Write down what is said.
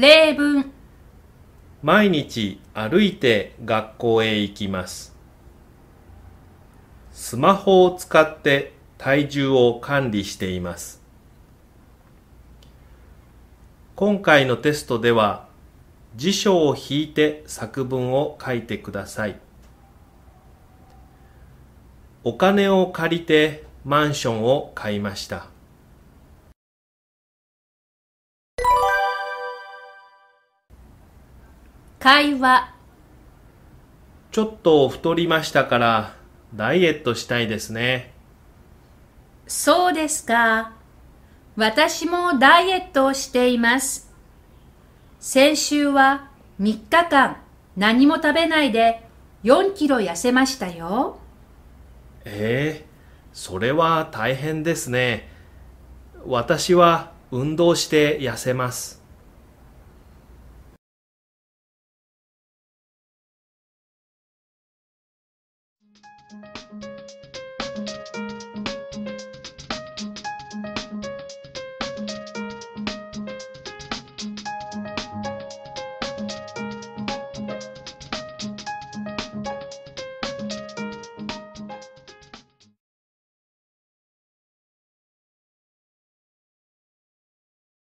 例文毎日歩いて学校へ行きます。スマホを使って体重を管理しています。今回のテストでは辞書を引いて作文を書いてください。お金を借りてマンションを買いました。会話ちょっと太りましたからダイエットしたいですね。そうですか。私もダイエットをしています。先週は3日間何も食べないで4キロ痩せましたよ。ええそれは大変ですね。私は運動して痩せます。